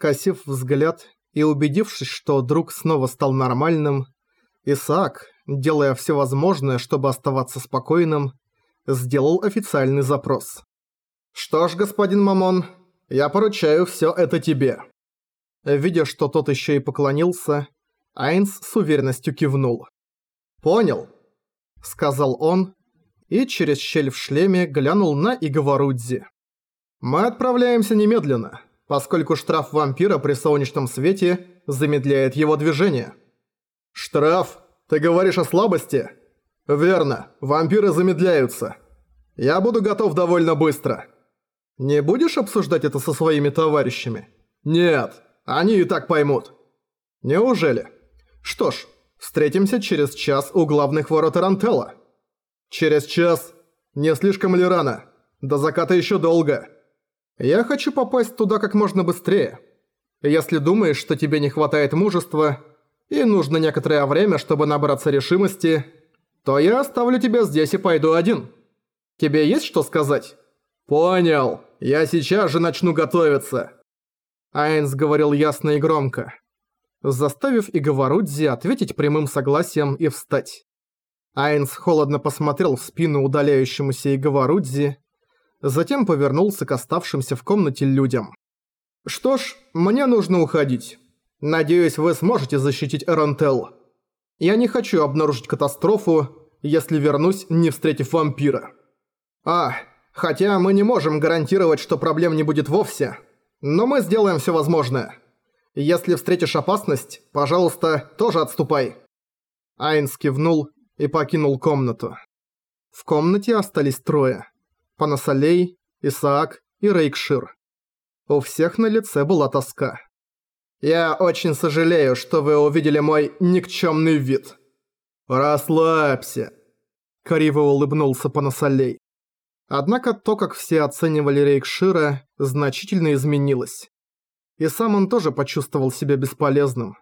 Скосив взгляд и убедившись, что друг снова стал нормальным, Исаак, делая все возможное, чтобы оставаться спокойным, сделал официальный запрос. «Что ж, господин Мамон, я поручаю все это тебе». Видя, что тот еще и поклонился, Айнс с уверенностью кивнул. «Понял», — сказал он, и через щель в шлеме глянул на Иговарудзи. «Мы отправляемся немедленно, поскольку штраф вампира при солнечном свете замедляет его движение». «Штраф? Ты говоришь о слабости?» «Верно, вампиры замедляются. Я буду готов довольно быстро». «Не будешь обсуждать это со своими товарищами?» «Нет, они и так поймут». «Неужели?» «Что ж, встретимся через час у главных ворот Рантелла». «Через час? Не слишком ли рано? До заката еще долго». «Я хочу попасть туда как можно быстрее. Если думаешь, что тебе не хватает мужества и нужно некоторое время, чтобы набраться решимости, то я оставлю тебя здесь и пойду один. Тебе есть что сказать?» «Понял. Я сейчас же начну готовиться». Айнс говорил ясно и громко, заставив Иговарудзи ответить прямым согласием и встать. Айнс холодно посмотрел в спину удаляющемуся Иговарудзи, затем повернулся к оставшимся в комнате людям. «Что ж, мне нужно уходить. Надеюсь, вы сможете защитить Эрантел. Я не хочу обнаружить катастрофу, если вернусь, не встретив вампира. А, хотя мы не можем гарантировать, что проблем не будет вовсе, но мы сделаем все возможное. Если встретишь опасность, пожалуйста, тоже отступай». Айнс кивнул и покинул комнату. В комнате остались трое. Панасалей, Исаак и Рейкшир. У всех на лице была тоска. «Я очень сожалею, что вы увидели мой никчемный вид». «Расслабься», — криво улыбнулся Панасалей. Однако то, как все оценивали Рейкшира, значительно изменилось. И сам он тоже почувствовал себя бесполезным.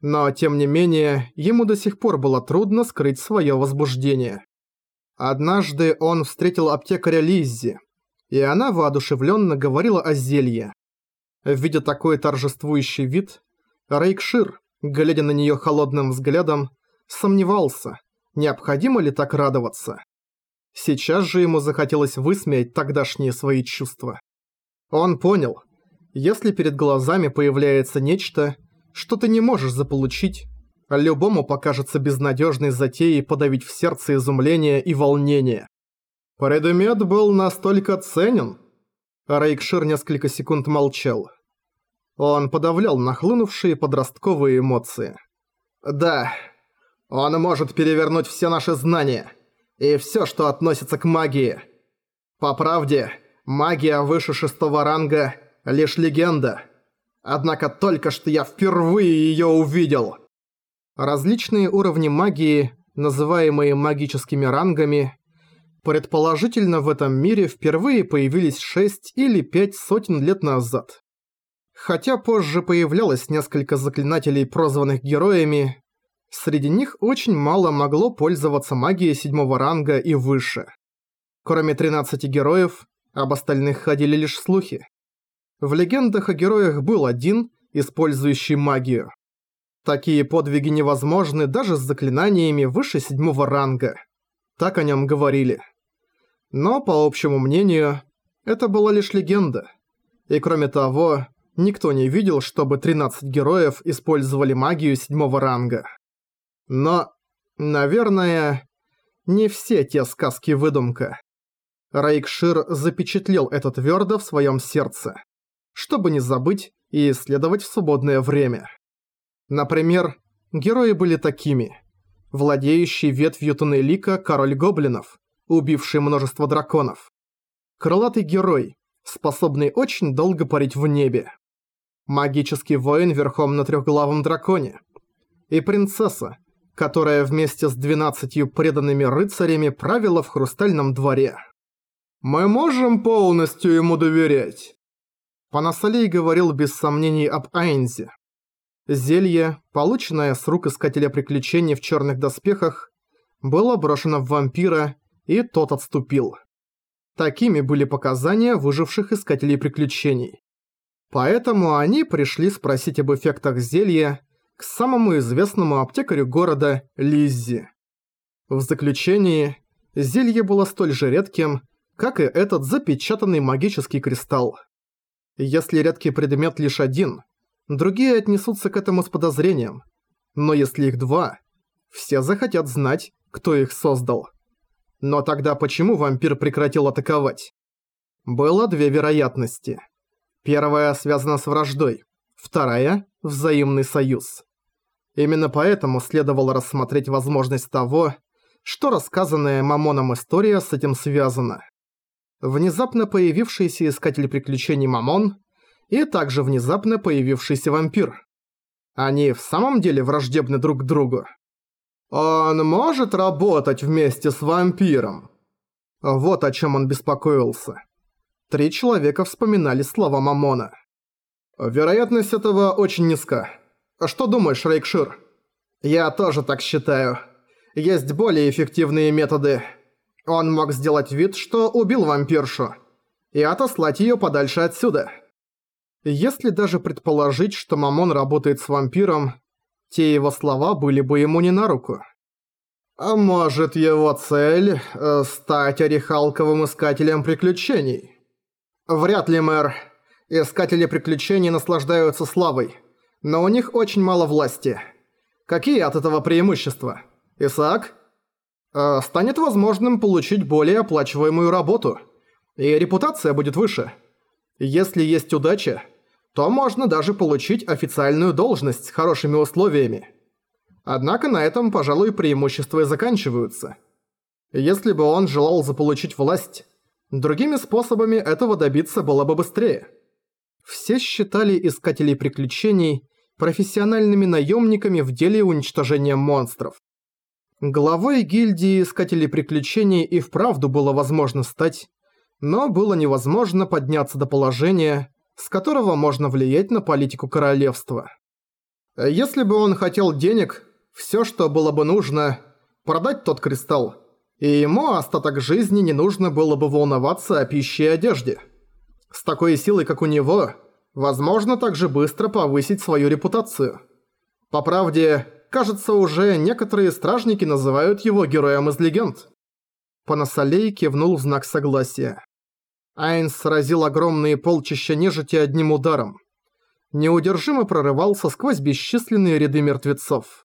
Но, тем не менее, ему до сих пор было трудно скрыть свое возбуждение. Однажды он встретил аптекаря Лиззи, и она воодушевленно говорила о зелье. Видя такой торжествующий вид, Рейкшир, глядя на нее холодным взглядом, сомневался, необходимо ли так радоваться. Сейчас же ему захотелось высмеять тогдашние свои чувства. Он понял, если перед глазами появляется нечто, что ты не можешь заполучить, любому покажется безнадежной затеей подавить в сердце изумление и волнение. Предмет был настолько ценен. Рейкшир несколько секунд молчал. Он подавлял нахлынувшие подростковые эмоции. «Да, он может перевернуть все наши знания и все, что относится к магии. По правде, магия выше шестого ранга – лишь легенда». Однако только что я впервые её увидел. Различные уровни магии, называемые магическими рангами, предположительно в этом мире впервые появились шесть или пять сотен лет назад. Хотя позже появлялось несколько заклинателей, прозванных героями, среди них очень мало могло пользоваться магией седьмого ранга и выше. Кроме 13 героев, об остальных ходили лишь слухи. В легендах о героях был один, использующий магию. Такие подвиги невозможны даже с заклинаниями выше седьмого ранга. Так о нем говорили. Но, по общему мнению, это была лишь легенда. И кроме того, никто не видел, чтобы 13 героев использовали магию седьмого ранга. Но, наверное, не все те сказки выдумка. Рейкшир запечатлел это твердо в своем сердце чтобы не забыть и исследовать в свободное время. Например, герои были такими. Владеющий ветвью Туннелика король гоблинов, убивший множество драконов. Крылатый герой, способный очень долго парить в небе. Магический воин верхом на трехглавом драконе. И принцесса, которая вместе с двенадцатью преданными рыцарями правила в Хрустальном дворе. «Мы можем полностью ему доверять?» Панасолей говорил без сомнений об Айнзе. Зелье, полученное с рук Искателя Приключений в черных доспехах, было брошено в вампира, и тот отступил. Такими были показания выживших Искателей Приключений. Поэтому они пришли спросить об эффектах зелья к самому известному аптекарю города Лиззи. В заключении, зелье было столь же редким, как и этот запечатанный магический кристалл. Если редкий предмет лишь один, другие отнесутся к этому с подозрением. Но если их два, все захотят знать, кто их создал. Но тогда почему вампир прекратил атаковать? Было две вероятности. Первая связана с враждой, вторая – взаимный союз. Именно поэтому следовало рассмотреть возможность того, что рассказанная Мамоном история с этим связана. Внезапно появившийся искатель приключений Мамон и также внезапно появившийся вампир. Они в самом деле враждебны друг другу. «Он может работать вместе с вампиром?» Вот о чем он беспокоился. Три человека вспоминали слова Мамона. «Вероятность этого очень низка. Что думаешь, Рейкшир?» «Я тоже так считаю. Есть более эффективные методы. Он мог сделать вид, что убил вампиршу, и отослать её подальше отсюда». Если даже предположить, что Мамон работает с вампиром, те его слова были бы ему не на руку. А может его цель э, стать орехалковым искателем приключений? Вряд ли, мэр. Искатели приключений наслаждаются славой, но у них очень мало власти. Какие от этого преимущества? Исаак? Э, станет возможным получить более оплачиваемую работу, и репутация будет выше. Если есть удача, то можно даже получить официальную должность с хорошими условиями. Однако на этом, пожалуй, преимущества и заканчиваются. Если бы он желал заполучить власть, другими способами этого добиться было бы быстрее. Все считали искателей приключений профессиональными наемниками в деле уничтожения монстров. Главой гильдии искателей приключений и вправду было возможно стать, но было невозможно подняться до положения, с которого можно влиять на политику королевства. Если бы он хотел денег, все, что было бы нужно, продать тот кристалл, и ему остаток жизни не нужно было бы волноваться о пище и одежде. С такой силой, как у него, возможно также быстро повысить свою репутацию. По правде, кажется, уже некоторые стражники называют его героем из легенд. Панасалей кивнул в знак согласия. Айнс сразил огромные полчища нежити одним ударом. Неудержимо прорывался сквозь бесчисленные ряды мертвецов.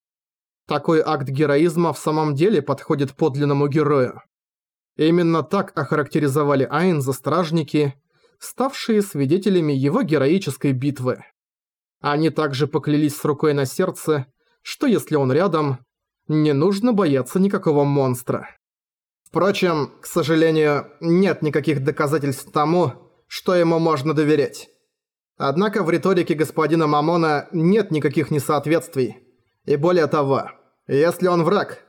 Такой акт героизма в самом деле подходит подлинному герою. Именно так охарактеризовали Айнза стражники, ставшие свидетелями его героической битвы. Они также поклялись с рукой на сердце, что если он рядом, не нужно бояться никакого монстра. Впрочем, к сожалению, нет никаких доказательств тому, что ему можно доверять. Однако в риторике господина Мамона нет никаких несоответствий. И более того, если он враг,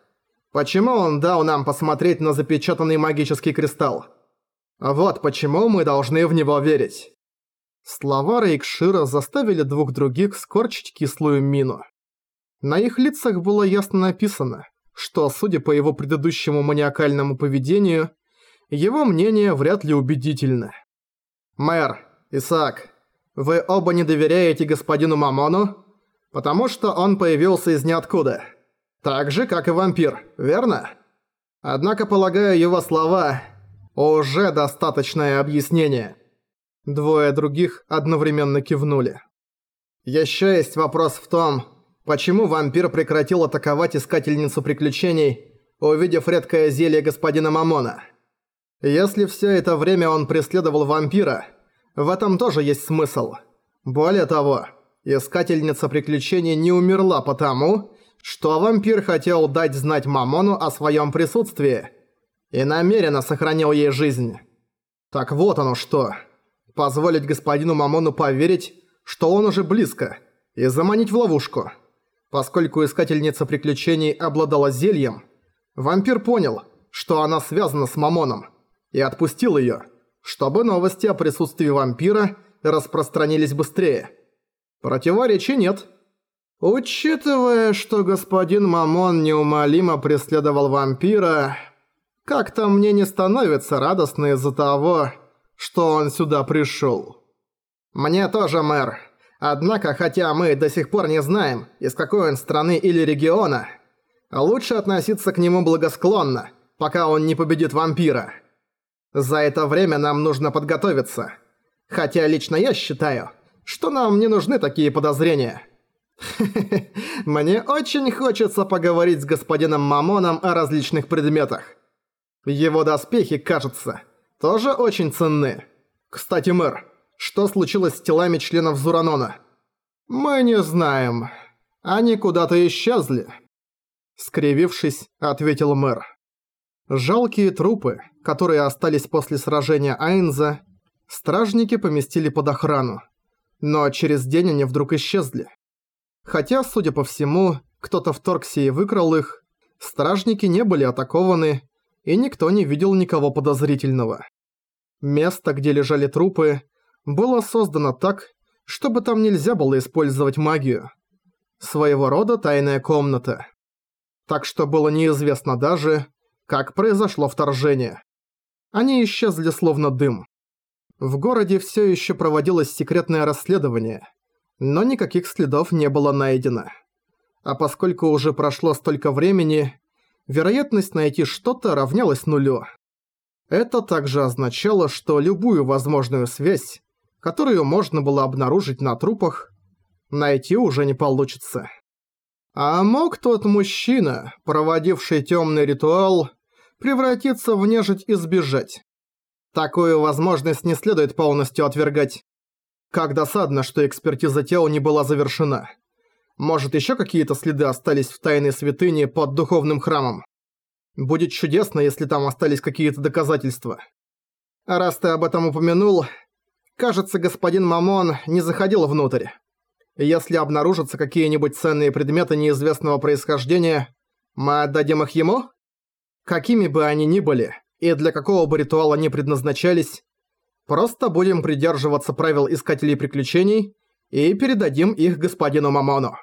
почему он дал нам посмотреть на запечатанный магический кристалл? Вот почему мы должны в него верить. Слова Рейкшира заставили двух других скорчить кислую мину. На их лицах было ясно написано – что, судя по его предыдущему маниакальному поведению, его мнение вряд ли убедительно. «Мэр, Исаак, вы оба не доверяете господину Мамону, потому что он появился из ниоткуда. Так же, как и вампир, верно? Однако, полагаю, его слова уже достаточное объяснение». Двое других одновременно кивнули. «Еще есть вопрос в том, Почему вампир прекратил атаковать искательницу приключений, увидев редкое зелье господина Мамона? Если все это время он преследовал вампира, в этом тоже есть смысл. Более того, искательница приключений не умерла потому, что вампир хотел дать знать Мамону о своем присутствии и намеренно сохранил ей жизнь. Так вот оно что. Позволить господину Мамону поверить, что он уже близко, и заманить в ловушку – Поскольку искательница приключений обладала зельем, вампир понял, что она связана с Мамоном, и отпустил её, чтобы новости о присутствии вампира распространились быстрее. Противоречий нет. Учитывая, что господин Мамон неумолимо преследовал вампира, как-то мне не становится радостно из-за того, что он сюда пришёл. «Мне тоже, мэр. Однако, хотя мы до сих пор не знаем, из какой он страны или региона, лучше относиться к нему благосклонно, пока он не победит вампира. За это время нам нужно подготовиться. Хотя лично я считаю, что нам не нужны такие подозрения». Мне очень хочется поговорить с господином Мамоном о различных предметах. Его доспехи, кажется, тоже очень ценны. Кстати, мэр, что случилось с телами членов Зуранона? Мы не знаем. Они куда-то исчезли. Скривившись, ответил мэр. Жалкие трупы, которые остались после сражения Айнза, стражники поместили под охрану. Но через день они вдруг исчезли. Хотя, судя по всему, кто-то вторгся и выкрал их, стражники не были атакованы, и никто не видел никого подозрительного. Место, где лежали трупы, было создано так, чтобы там нельзя было использовать магию. Своего рода тайная комната. Так что было неизвестно даже, как произошло вторжение. Они исчезли словно дым. В городе все еще проводилось секретное расследование – но никаких следов не было найдено. А поскольку уже прошло столько времени, вероятность найти что-то равнялась нулю. Это также означало, что любую возможную связь, которую можно было обнаружить на трупах, найти уже не получится. А мог тот мужчина, проводивший темный ритуал, превратиться в нежить и сбежать? Такую возможность не следует полностью отвергать. Как досадно, что экспертиза тела не была завершена. Может, еще какие-то следы остались в тайной святыне под духовным храмом. Будет чудесно, если там остались какие-то доказательства. А раз ты об этом упомянул, кажется, господин Мамон не заходил внутрь. Если обнаружатся какие-нибудь ценные предметы неизвестного происхождения, мы отдадим их ему? Какими бы они ни были, и для какого бы ритуала они предназначались, Просто будем придерживаться правил искателей приключений и передадим их господину Мамону.